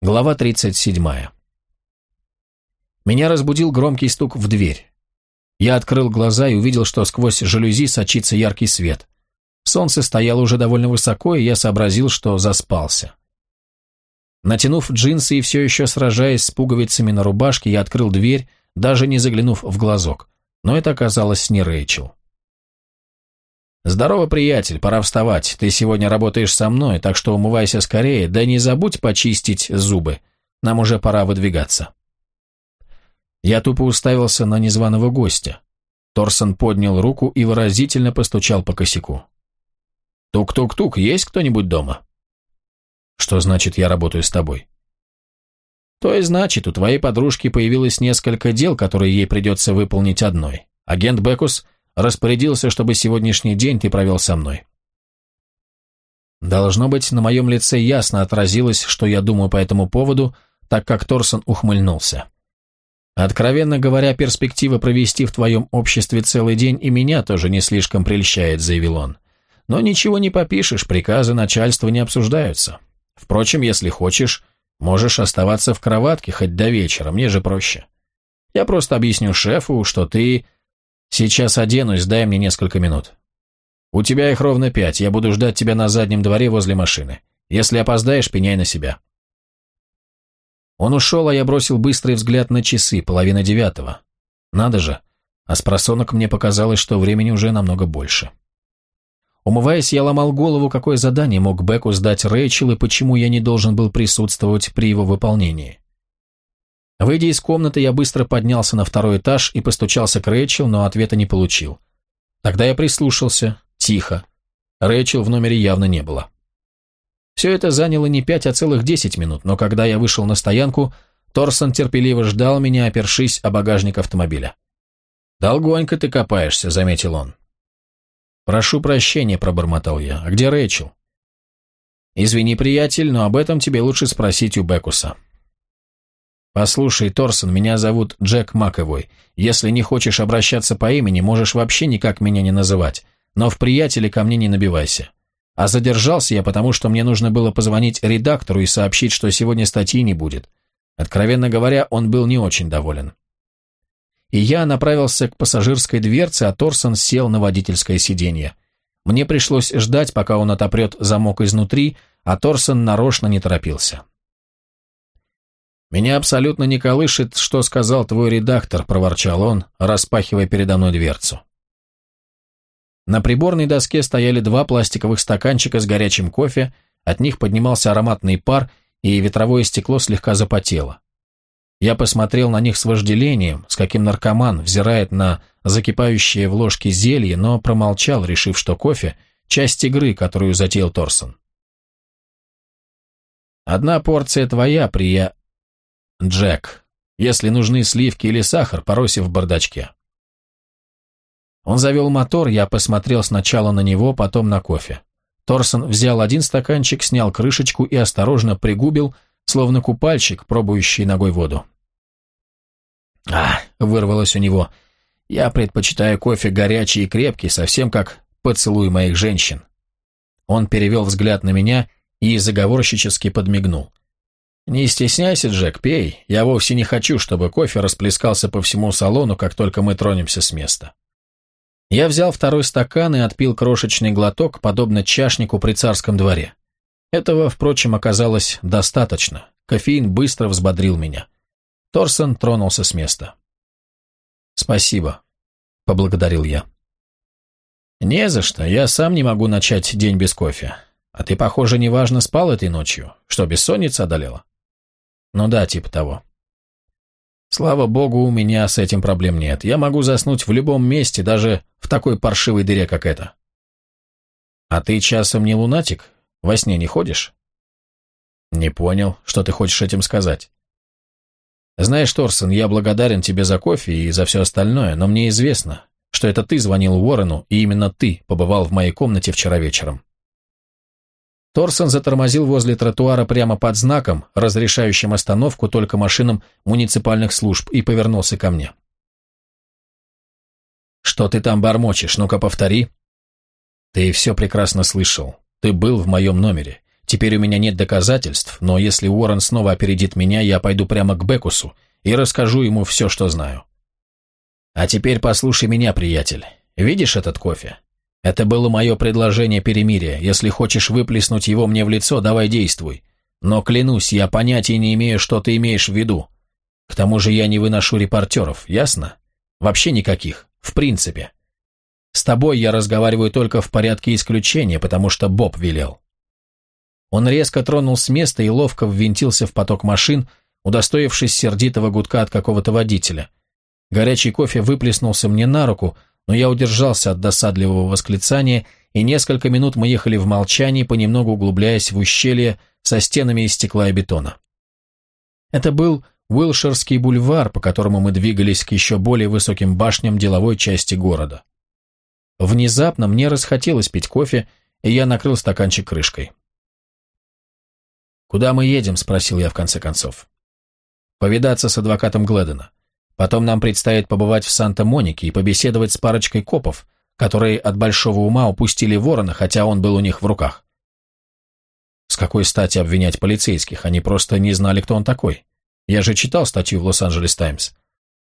Глава 37. Меня разбудил громкий стук в дверь. Я открыл глаза и увидел, что сквозь жалюзи сочится яркий свет. Солнце стояло уже довольно высоко, и я сообразил, что заспался. Натянув джинсы и все еще сражаясь с пуговицами на рубашке, я открыл дверь, даже не заглянув в глазок. Но это оказалось не Рэйчел. «Здорово, приятель, пора вставать. Ты сегодня работаешь со мной, так что умывайся скорее, да не забудь почистить зубы. Нам уже пора выдвигаться». Я тупо уставился на незваного гостя. Торсон поднял руку и выразительно постучал по косяку. «Тук-тук-тук, есть кто-нибудь дома?» «Что значит, я работаю с тобой?» «То и значит, у твоей подружки появилось несколько дел, которые ей придется выполнить одной. Агент Бекус распорядился, чтобы сегодняшний день ты провел со мной». Должно быть, на моем лице ясно отразилось, что я думаю по этому поводу, так как Торсон ухмыльнулся. «Откровенно говоря, перспектива провести в твоем обществе целый день и меня тоже не слишком прельщает», — заявил он. «Но ничего не попишешь, приказы начальства не обсуждаются. Впрочем, если хочешь, можешь оставаться в кроватке хоть до вечера, мне же проще. Я просто объясню шефу, что ты Сейчас оденусь, дай мне несколько минут. У тебя их ровно пять, я буду ждать тебя на заднем дворе возле машины. Если опоздаешь, пеняй на себя. Он ушел, а я бросил быстрый взгляд на часы, половина девятого. Надо же, а с просонок мне показалось, что времени уже намного больше. Умываясь, я ломал голову, какое задание мог Беку сдать Рэйчел и почему я не должен был присутствовать при его выполнении. Выйдя из комнаты, я быстро поднялся на второй этаж и постучался к Рэйчел, но ответа не получил. Тогда я прислушался. Тихо. Рэйчел в номере явно не было. Все это заняло не пять, а целых десять минут, но когда я вышел на стоянку, Торсон терпеливо ждал меня, опершись о багажник автомобиля. «Долгонько ты копаешься», — заметил он. «Прошу прощения», — пробормотал я. «А где Рэйчел?» «Извини, приятель, но об этом тебе лучше спросить у Бекуса». «Послушай, Торсон, меня зовут Джек Маковой. Если не хочешь обращаться по имени, можешь вообще никак меня не называть, но в приятеле ко мне не набивайся. А задержался я, потому что мне нужно было позвонить редактору и сообщить, что сегодня статьи не будет. Откровенно говоря, он был не очень доволен. И я направился к пассажирской дверце, а Торсон сел на водительское сиденье. Мне пришлось ждать, пока он отопрет замок изнутри, а Торсон нарочно не торопился. «Меня абсолютно не колышет, что сказал твой редактор», – проворчал он, распахивая передо мной дверцу. На приборной доске стояли два пластиковых стаканчика с горячим кофе, от них поднимался ароматный пар, и ветровое стекло слегка запотело. Я посмотрел на них с вожделением, с каким наркоман взирает на закипающее в ложке зелье, но промолчал, решив, что кофе – часть игры, которую затеял Торсон. «Одна порция твоя, прия...» Джек, если нужны сливки или сахар, пороси в бардачке. Он завел мотор, я посмотрел сначала на него, потом на кофе. Торсон взял один стаканчик, снял крышечку и осторожно пригубил, словно купальщик, пробующий ногой воду. «А!» — вырвалось у него. «Я предпочитаю кофе горячий и крепкий, совсем как поцелуй моих женщин». Он перевел взгляд на меня и заговорщически подмигнул. «Не стесняйся, Джек, пей. Я вовсе не хочу, чтобы кофе расплескался по всему салону, как только мы тронемся с места». Я взял второй стакан и отпил крошечный глоток, подобно чашнику при царском дворе. Этого, впрочем, оказалось достаточно. Кофеин быстро взбодрил меня. Торсон тронулся с места. «Спасибо», — поблагодарил я. «Не за что, я сам не могу начать день без кофе. А ты, похоже, неважно спал этой ночью. Что, бессонница одолела?» Ну да, типа того. Слава богу, у меня с этим проблем нет. Я могу заснуть в любом месте, даже в такой паршивой дыре, как эта. А ты часом не лунатик? Во сне не ходишь? Не понял, что ты хочешь этим сказать. Знаешь, Торсон, я благодарен тебе за кофе и за все остальное, но мне известно, что это ты звонил Уоррену, и именно ты побывал в моей комнате вчера вечером. Торсон затормозил возле тротуара прямо под знаком, разрешающим остановку только машинам муниципальных служб, и повернулся ко мне. «Что ты там бормочешь? Ну-ка повтори». «Ты все прекрасно слышал. Ты был в моем номере. Теперь у меня нет доказательств, но если Уоррен снова опередит меня, я пойду прямо к Бекусу и расскажу ему все, что знаю. А теперь послушай меня, приятель. Видишь этот кофе? Это было мое предложение перемирия. Если хочешь выплеснуть его мне в лицо, давай действуй. Но клянусь, я понятия не имею, что ты имеешь в виду. К тому же я не выношу репортеров, ясно? Вообще никаких, в принципе. С тобой я разговариваю только в порядке исключения, потому что Боб велел. Он резко тронул с места и ловко ввинтился в поток машин, удостоившись сердитого гудка от какого-то водителя. Горячий кофе выплеснулся мне на руку, но я удержался от досадливого восклицания, и несколько минут мы ехали в молчании, понемногу углубляясь в ущелье со стенами из стекла и бетона. Это был Уилширский бульвар, по которому мы двигались к еще более высоким башням деловой части города. Внезапно мне расхотелось пить кофе, и я накрыл стаканчик крышкой. «Куда мы едем?» – спросил я в конце концов. «Повидаться с адвокатом Гледена. Потом нам предстоит побывать в Санта-Монике и побеседовать с парочкой копов, которые от большого ума упустили ворона, хотя он был у них в руках. С какой стати обвинять полицейских? Они просто не знали, кто он такой. Я же читал статью в Лос-Анджелес Таймс.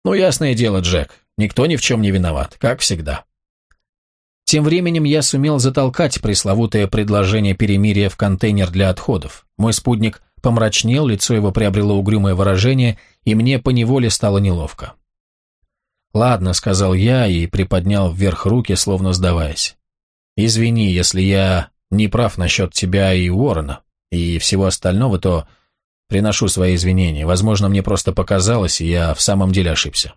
Ну, ясное дело, Джек, никто ни в чем не виноват, как всегда. Тем временем я сумел затолкать пресловутое предложение перемирия в контейнер для отходов. Мой спутник помрачнел, лицо его приобрело угрюмое выражение, и мне поневоле стало неловко. «Ладно», — сказал я и приподнял вверх руки, словно сдаваясь. «Извини, если я не прав насчет тебя и Уоррена, и всего остального, то приношу свои извинения. Возможно, мне просто показалось, и я в самом деле ошибся».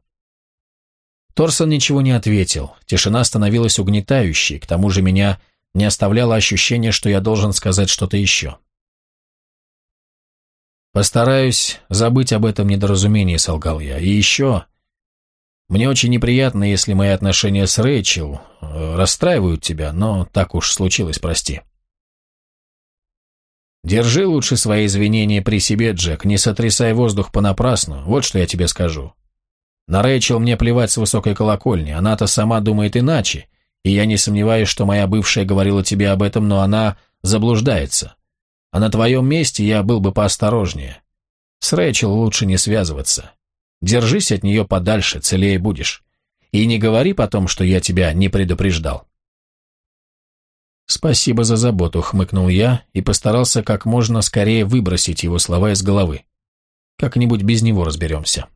Торсон ничего не ответил. Тишина становилась угнетающей, к тому же меня не оставляло ощущение, что я должен сказать что-то еще. «Постараюсь забыть об этом недоразумении», — солгал я. «И еще...» Мне очень неприятно, если мои отношения с Рэйчел э, расстраивают тебя, но так уж случилось, прости. Держи лучше свои извинения при себе, Джек, не сотрясай воздух понапрасну, вот что я тебе скажу. На Рэйчел мне плевать с высокой колокольни, она-то сама думает иначе, и я не сомневаюсь, что моя бывшая говорила тебе об этом, но она заблуждается. А на твоем месте я был бы поосторожнее. С Рэйчел лучше не связываться. Держись от нее подальше, целее будешь. И не говори потом, что я тебя не предупреждал. «Спасибо за заботу», — хмыкнул я и постарался как можно скорее выбросить его слова из головы. Как-нибудь без него разберемся.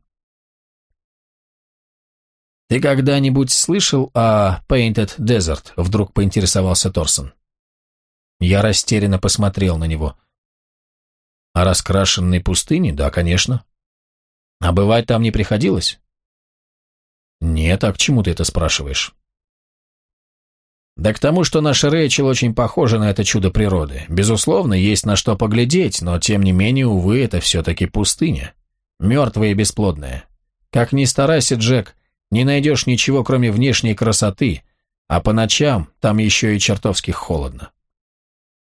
«Ты когда-нибудь слышал о Painted Desert?» — вдруг поинтересовался Торсон. Я растерянно посмотрел на него. «О раскрашенной пустыне? Да, конечно. А бывать там не приходилось? Нет, а к чему ты это спрашиваешь? Да к тому, что наша Рэйчел очень похожа на это чудо природы. Безусловно, есть на что поглядеть, но тем не менее, увы, это все-таки пустыня. Мертвая и бесплодная. Как ни старайся, Джек, не найдешь ничего, кроме внешней красоты, а по ночам там еще и чертовски холодно.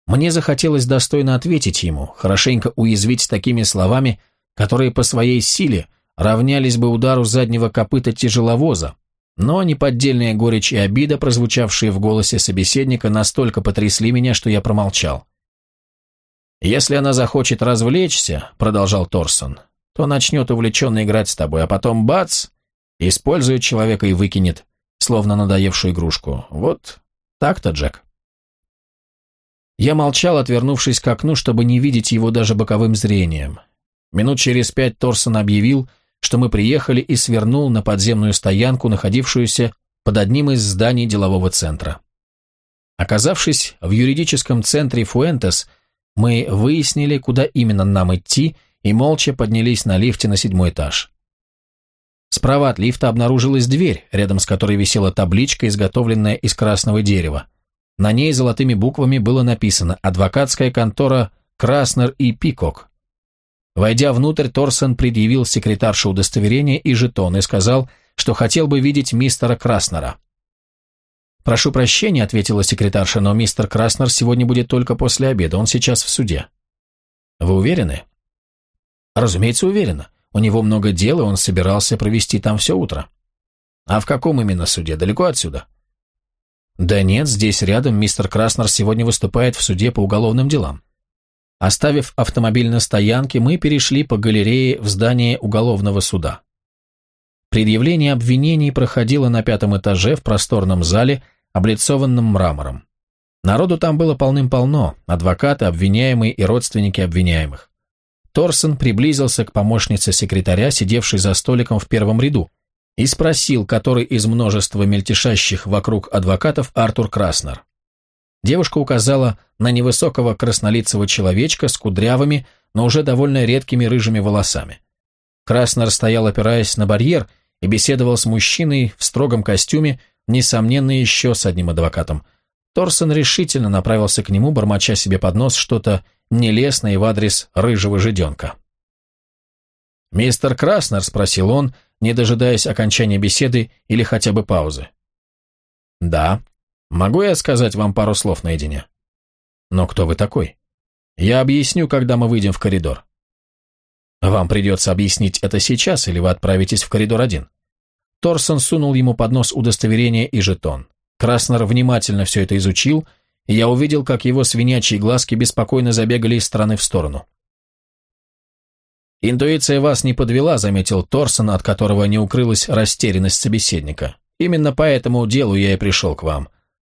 Мне захотелось достойно ответить ему, хорошенько уязвить такими словами – которые по своей силе равнялись бы удару заднего копыта тяжеловоза, но неподдельная горечь и обида, прозвучавшие в голосе собеседника, настолько потрясли меня, что я промолчал. «Если она захочет развлечься», — продолжал Торсон, то начнет увлеченно играть с тобой, а потом бац, использует человека и выкинет, словно надоевшую игрушку. Вот так-то, Джек. Я молчал, отвернувшись к окну, чтобы не видеть его даже боковым зрением. Минут через пять Торсон объявил, что мы приехали и свернул на подземную стоянку, находившуюся под одним из зданий делового центра. Оказавшись в юридическом центре Фуэнтес, мы выяснили, куда именно нам идти, и молча поднялись на лифте на седьмой этаж. Справа от лифта обнаружилась дверь, рядом с которой висела табличка, изготовленная из красного дерева. На ней золотыми буквами было написано «Адвокатская контора Краснер и Пикок». Войдя внутрь, Торсон предъявил секретарше удостоверение и жетон и сказал, что хотел бы видеть мистера Краснера. «Прошу прощения», — ответила секретарша, «но мистер Краснер сегодня будет только после обеда, он сейчас в суде». «Вы уверены?» «Разумеется, уверена. У него много дел, и он собирался провести там все утро». «А в каком именно суде? Далеко отсюда?» «Да нет, здесь рядом мистер Краснер сегодня выступает в суде по уголовным делам». Оставив автомобиль на стоянке, мы перешли по галерее в здание уголовного суда. Предъявление обвинений проходило на пятом этаже в просторном зале, облицованном мрамором. Народу там было полным-полно, адвокаты, обвиняемые и родственники обвиняемых. Торсон приблизился к помощнице секретаря, сидевшей за столиком в первом ряду, и спросил, который из множества мельтешащих вокруг адвокатов Артур Краснер. Девушка указала на невысокого краснолицего человечка с кудрявыми, но уже довольно редкими рыжими волосами. Краснер стоял, опираясь на барьер, и беседовал с мужчиной в строгом костюме, несомненно, еще с одним адвокатом. Торсон решительно направился к нему, бормоча себе под нос что-то нелестное в адрес рыжего жиденка. «Мистер Краснер?» – спросил он, не дожидаясь окончания беседы или хотя бы паузы. «Да. Могу я сказать вам пару слов наедине?» «Но кто вы такой?» «Я объясню, когда мы выйдем в коридор». «Вам придется объяснить это сейчас, или вы отправитесь в коридор один?» Торсон сунул ему под нос удостоверение и жетон. Краснер внимательно все это изучил, и я увидел, как его свинячьи глазки беспокойно забегали из стороны в сторону. «Интуиция вас не подвела», — заметил Торсон, от которого не укрылась растерянность собеседника. «Именно по этому делу я и пришел к вам.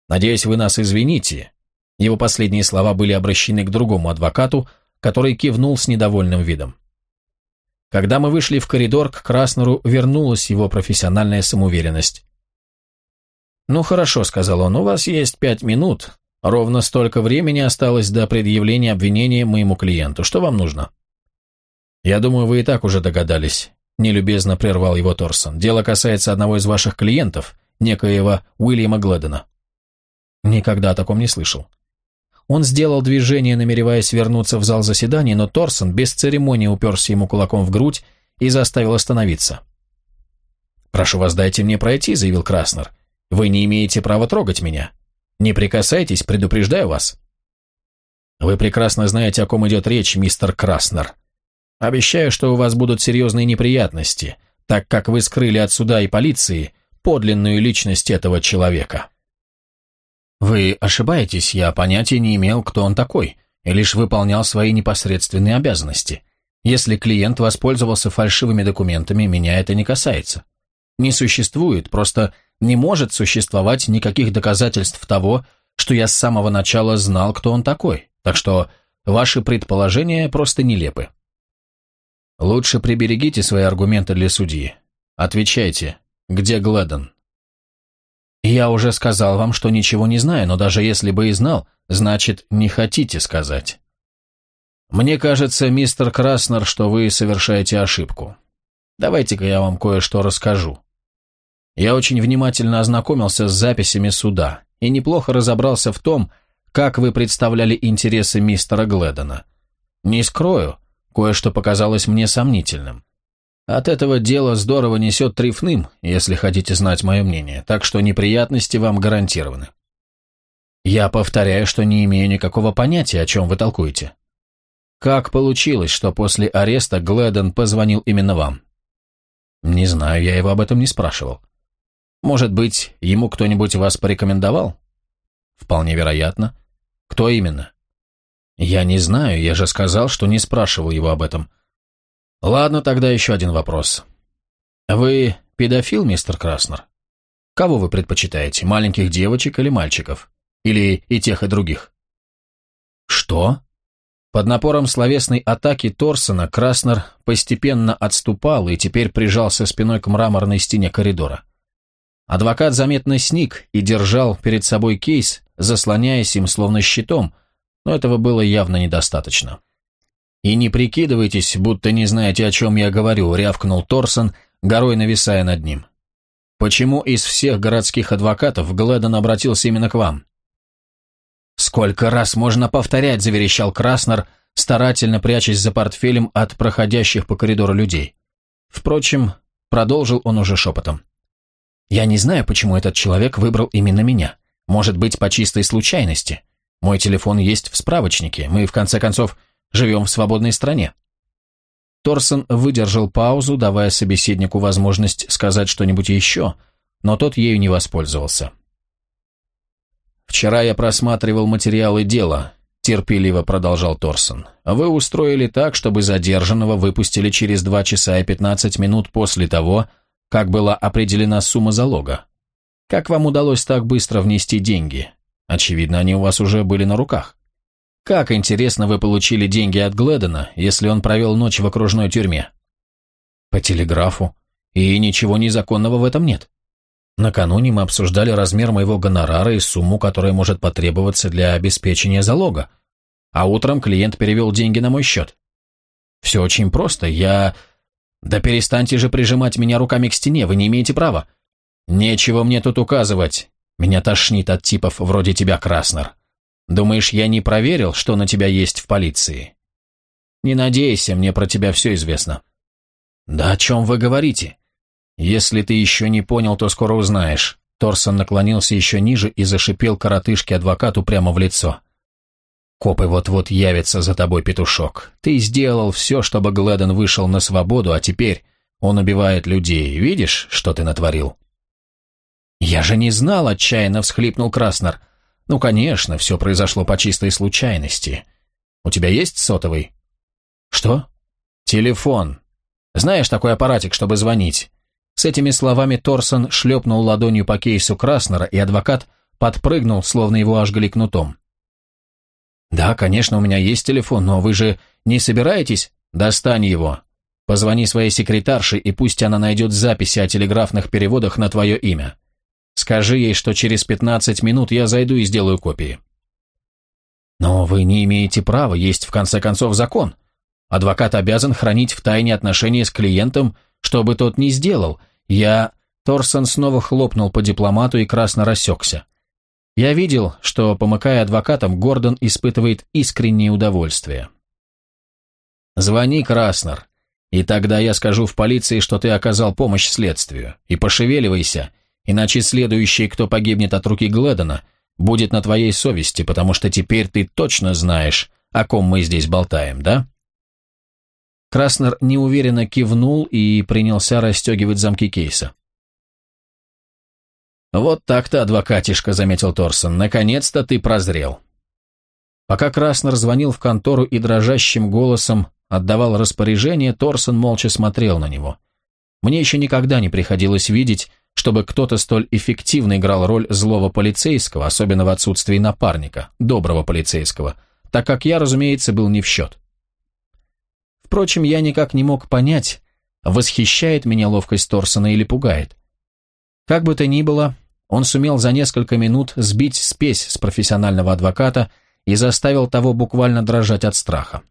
Надеюсь, вы нас извините». Его последние слова были обращены к другому адвокату, который кивнул с недовольным видом. Когда мы вышли в коридор, к Краснеру вернулась его профессиональная самоуверенность. «Ну хорошо», — сказал он, — «у вас есть пять минут. Ровно столько времени осталось до предъявления обвинения моему клиенту. Что вам нужно?» «Я думаю, вы и так уже догадались», — нелюбезно прервал его Торсон. «Дело касается одного из ваших клиентов, некоего Уильяма Гледена». «Никогда о таком не слышал. Он сделал движение, намереваясь вернуться в зал заседаний, но Торсон без церемонии уперся ему кулаком в грудь и заставил остановиться. «Прошу вас, дайте мне пройти», — заявил Краснер. «Вы не имеете права трогать меня. Не прикасайтесь, предупреждаю вас». «Вы прекрасно знаете, о ком идет речь, мистер Краснер. Обещаю, что у вас будут серьезные неприятности, так как вы скрыли от суда и полиции подлинную личность этого человека». «Вы ошибаетесь, я понятия не имел, кто он такой, и лишь выполнял свои непосредственные обязанности. Если клиент воспользовался фальшивыми документами, меня это не касается. Не существует, просто не может существовать никаких доказательств того, что я с самого начала знал, кто он такой, так что ваши предположения просто нелепы. Лучше приберегите свои аргументы для судьи. Отвечайте, где Гледон? Я уже сказал вам, что ничего не знаю, но даже если бы и знал, значит, не хотите сказать. Мне кажется, мистер Краснер, что вы совершаете ошибку. Давайте-ка я вам кое-что расскажу. Я очень внимательно ознакомился с записями суда и неплохо разобрался в том, как вы представляли интересы мистера Гледона. Не скрою, кое-что показалось мне сомнительным. От этого дело здорово несет трефным, если хотите знать мое мнение, так что неприятности вам гарантированы. Я повторяю, что не имею никакого понятия, о чем вы толкуете. Как получилось, что после ареста Гледен позвонил именно вам? Не знаю, я его об этом не спрашивал. Может быть, ему кто-нибудь вас порекомендовал? Вполне вероятно. Кто именно? Я не знаю, я же сказал, что не спрашивал его об этом. Ладно, тогда еще один вопрос. Вы педофил, мистер Краснер? Кого вы предпочитаете, маленьких девочек или мальчиков? Или и тех, и других? Что? Под напором словесной атаки Торсона Краснер постепенно отступал и теперь прижался спиной к мраморной стене коридора. Адвокат заметно сник и держал перед собой кейс, заслоняясь им словно щитом, но этого было явно недостаточно. «И не прикидывайтесь, будто не знаете, о чем я говорю», — рявкнул Торсон, горой нависая над ним. «Почему из всех городских адвокатов Гледон обратился именно к вам?» «Сколько раз можно повторять», — заверещал Краснер, старательно прячась за портфелем от проходящих по коридору людей. Впрочем, продолжил он уже шепотом. «Я не знаю, почему этот человек выбрал именно меня. Может быть, по чистой случайности. Мой телефон есть в справочнике. Мы, в конце концов, Живем в свободной стране». Торсон выдержал паузу, давая собеседнику возможность сказать что-нибудь еще, но тот ею не воспользовался. «Вчера я просматривал материалы дела», — терпеливо продолжал Торсон. «Вы устроили так, чтобы задержанного выпустили через два часа и пятнадцать минут после того, как была определена сумма залога. Как вам удалось так быстро внести деньги? Очевидно, они у вас уже были на руках. Как, интересно, вы получили деньги от Гледена, если он провел ночь в окружной тюрьме? По телеграфу. И ничего незаконного в этом нет. Накануне мы обсуждали размер моего гонорара и сумму, которая может потребоваться для обеспечения залога. А утром клиент перевел деньги на мой счет. Все очень просто. Я... Да перестаньте же прижимать меня руками к стене, вы не имеете права. Нечего мне тут указывать. Меня тошнит от типов вроде тебя, Краснер. Думаешь, я не проверил, что на тебя есть в полиции? Не надейся, мне про тебя все известно. Да о чем вы говорите? Если ты еще не понял, то скоро узнаешь. Торсон наклонился еще ниже и зашипел коротышке адвокату прямо в лицо. Копы вот-вот явятся за тобой, петушок. Ты сделал все, чтобы Гледен вышел на свободу, а теперь он убивает людей. Видишь, что ты натворил? «Я же не знал», — отчаянно всхлипнул Краснер. «Ну, конечно, все произошло по чистой случайности. У тебя есть сотовый?» «Что?» «Телефон. Знаешь такой аппаратик, чтобы звонить?» С этими словами Торсон шлепнул ладонью по кейсу Краснера, и адвокат подпрыгнул, словно его ожгли кнутом. «Да, конечно, у меня есть телефон, но вы же не собираетесь? Достань его. Позвони своей секретарше, и пусть она найдет записи о телеграфных переводах на твое имя. Скажи ей, что через 15 минут я зайду и сделаю копии. Но вы не имеете права, есть в конце концов закон. Адвокат обязан хранить в тайне отношения с клиентом, что бы тот ни сделал. Я... Торсон снова хлопнул по дипломату и красно рассекся. Я видел, что, помыкая адвокатом, Гордон испытывает искреннее удовольствие. «Звони, Краснер, и тогда я скажу в полиции, что ты оказал помощь следствию. И пошевеливайся, Иначе следующий, кто погибнет от руки Гледона, будет на твоей совести, потому что теперь ты точно знаешь, о ком мы здесь болтаем, да?» Краснер неуверенно кивнул и принялся расстегивать замки кейса. «Вот так-то, адвокатишка», — заметил Торсон, — «наконец-то ты прозрел». Пока Краснер звонил в контору и дрожащим голосом отдавал распоряжение, Торсон молча смотрел на него. Мне еще никогда не приходилось видеть, чтобы кто-то столь эффективно играл роль злого полицейского, особенно в отсутствии напарника, доброго полицейского, так как я, разумеется, был не в счет. Впрочем, я никак не мог понять, восхищает меня ловкость Торсона или пугает. Как бы то ни было, он сумел за несколько минут сбить спесь с профессионального адвоката и заставил того буквально дрожать от страха.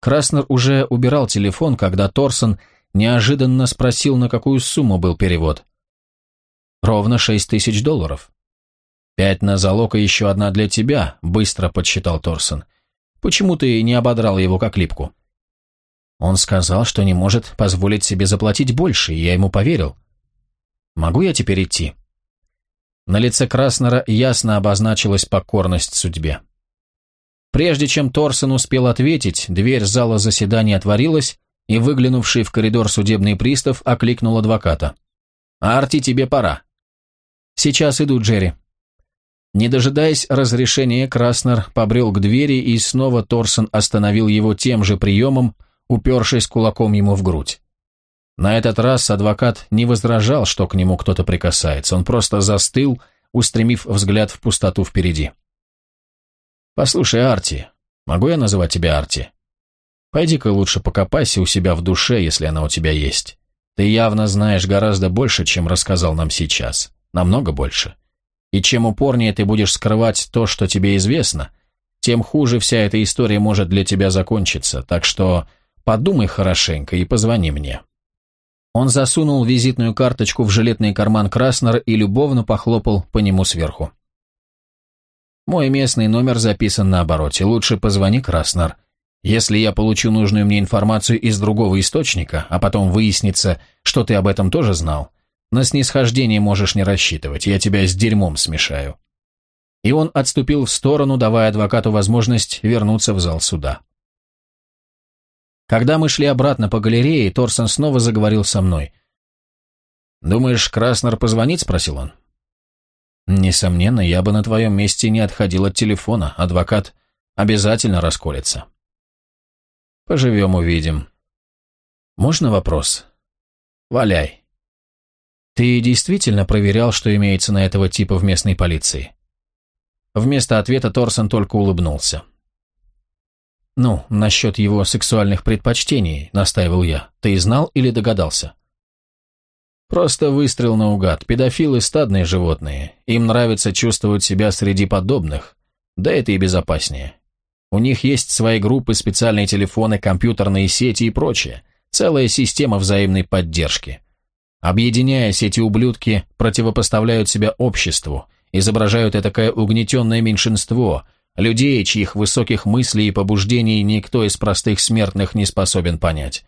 Краснер уже убирал телефон, когда Торсон неожиданно спросил, на какую сумму был перевод. «Ровно шесть тысяч долларов». «Пять на залог и еще одна для тебя», — быстро подсчитал Торсон. «Почему ты не ободрал его как липку?» Он сказал, что не может позволить себе заплатить больше, и я ему поверил. «Могу я теперь идти?» На лице Краснера ясно обозначилась покорность судьбе. Прежде чем Торсон успел ответить, дверь зала заседания отворилась, и выглянувший в коридор судебный пристав окликнул адвоката. «Арти, тебе пора». «Сейчас иду, Джерри». Не дожидаясь разрешения, Краснер побрел к двери, и снова Торсон остановил его тем же приемом, упершись кулаком ему в грудь. На этот раз адвокат не возражал, что к нему кто-то прикасается, он просто застыл, устремив взгляд в пустоту впереди. «Послушай, Арти, могу я называть тебя Арти?» Пойди-ка лучше покопайся у себя в душе, если она у тебя есть. Ты явно знаешь гораздо больше, чем рассказал нам сейчас. Намного больше. И чем упорнее ты будешь скрывать то, что тебе известно, тем хуже вся эта история может для тебя закончиться. Так что подумай хорошенько и позвони мне». Он засунул визитную карточку в жилетный карман Краснер и любовно похлопал по нему сверху. «Мой местный номер записан на обороте. Лучше позвони, Краснер. Если я получу нужную мне информацию из другого источника, а потом выяснится, что ты об этом тоже знал, на снисхождение можешь не рассчитывать, я тебя с дерьмом смешаю». И он отступил в сторону, давая адвокату возможность вернуться в зал суда. Когда мы шли обратно по галерее, Торсон снова заговорил со мной. «Думаешь, Краснер позвонит?» – спросил он. Несомненно, я бы на твоем месте не отходил от телефона. Адвокат обязательно расколется. Поживем, увидим. Можно вопрос? Валяй. Ты действительно проверял, что имеется на этого типа в местной полиции? Вместо ответа Торсон только улыбнулся. «Ну, насчет его сексуальных предпочтений», — настаивал я. «Ты знал или догадался?» «Просто выстрел наугад. Педофилы — стадные животные. Им нравится чувствовать себя среди подобных. Да это и безопаснее. У них есть свои группы, специальные телефоны, компьютерные сети и прочее. Целая система взаимной поддержки. Объединяясь, эти ублюдки противопоставляют себя обществу, изображают этакое угнетенное меньшинство — людей, чьих высоких мыслей и побуждений никто из простых смертных не способен понять.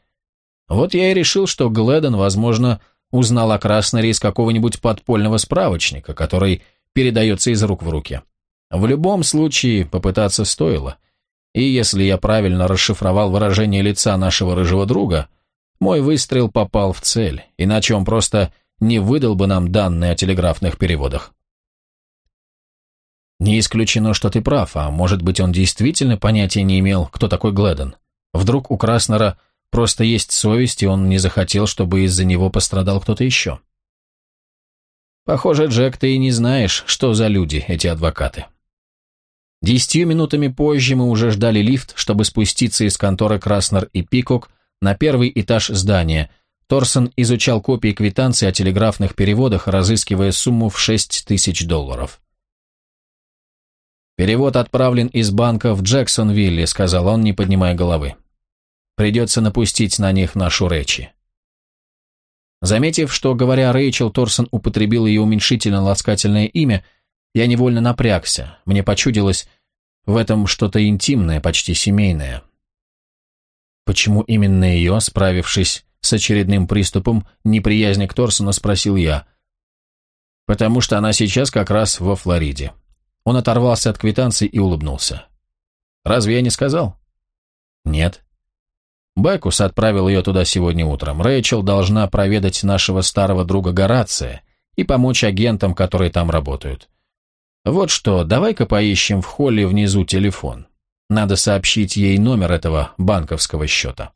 Вот я и решил, что Гледон, возможно, узнал о Краснере из какого-нибудь подпольного справочника, который передается из рук в руки. В любом случае, попытаться стоило. И если я правильно расшифровал выражение лица нашего рыжего друга, мой выстрел попал в цель, иначе он просто не выдал бы нам данные о телеграфных переводах. Не исключено, что ты прав, а может быть он действительно понятия не имел, кто такой Гледон. Вдруг у Краснера просто есть совесть, и он не захотел, чтобы из-за него пострадал кто-то еще. Похоже, Джек, ты и не знаешь, что за люди эти адвокаты. Десятью минутами позже мы уже ждали лифт, чтобы спуститься из конторы Краснер и Пикок на первый этаж здания. Торсон изучал копии квитанций о телеграфных переводах, разыскивая сумму в шесть тысяч долларов. «Перевод отправлен из банка в Джексонвилле», — сказал он, не поднимая головы. «Придется напустить на них нашу Рэчи». Заметив, что, говоря Рэйчел, Торсон употребил ее уменьшительно-ласкательное имя, я невольно напрягся. Мне почудилось в этом что-то интимное, почти семейное. Почему именно ее, справившись с очередным приступом неприязни к Торсону, спросил я. Потому что она сейчас как раз во Флориде. Он оторвался от квитанции и улыбнулся. «Разве я не сказал?» «Нет». Бекус отправил ее туда сегодня утром. Рэйчел должна проведать нашего старого друга Горация и помочь агентам, которые там работают. Вот что, давай-ка поищем в холле внизу телефон. Надо сообщить ей номер этого банковского счета.